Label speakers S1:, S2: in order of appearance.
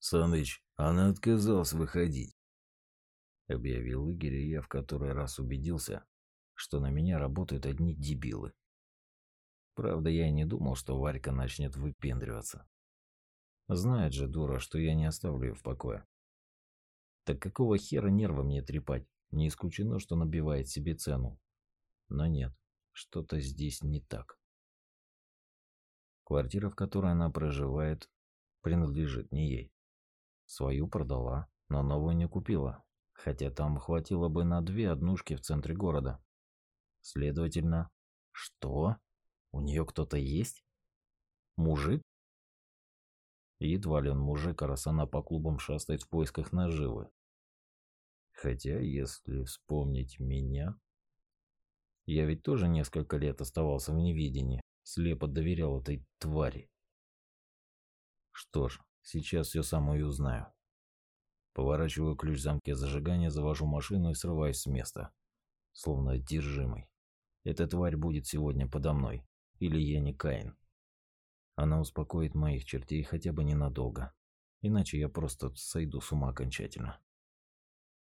S1: Саныч, она отказалась выходить. Объявил Игорь, и я в который раз убедился, что на меня работают одни дебилы. Правда, я и не думал, что Варька начнет выпендриваться. Знает же дура, что я не оставлю ее в покое. Так какого хера нерва мне трепать? Не исключено, что набивает себе цену. Но нет, что-то здесь не так. Квартира, в которой она проживает, принадлежит не ей. Свою продала, но новую не купила, хотя там хватило бы на две однушки в центре города. Следовательно, что? У нее кто-то есть? Мужик? Едва ли он мужик, раз она по клубам шастает в поисках наживы. Хотя, если вспомнить меня... Я ведь тоже несколько лет оставался в невидении, слепо доверял этой твари. Что ж, сейчас все сам узнаю. Поворачиваю ключ в замке зажигания, завожу машину и срываюсь с места. Словно одержимый. Эта тварь будет сегодня подо мной. Или я не Каин. Она успокоит моих чертей хотя бы ненадолго. Иначе я просто сойду с ума окончательно.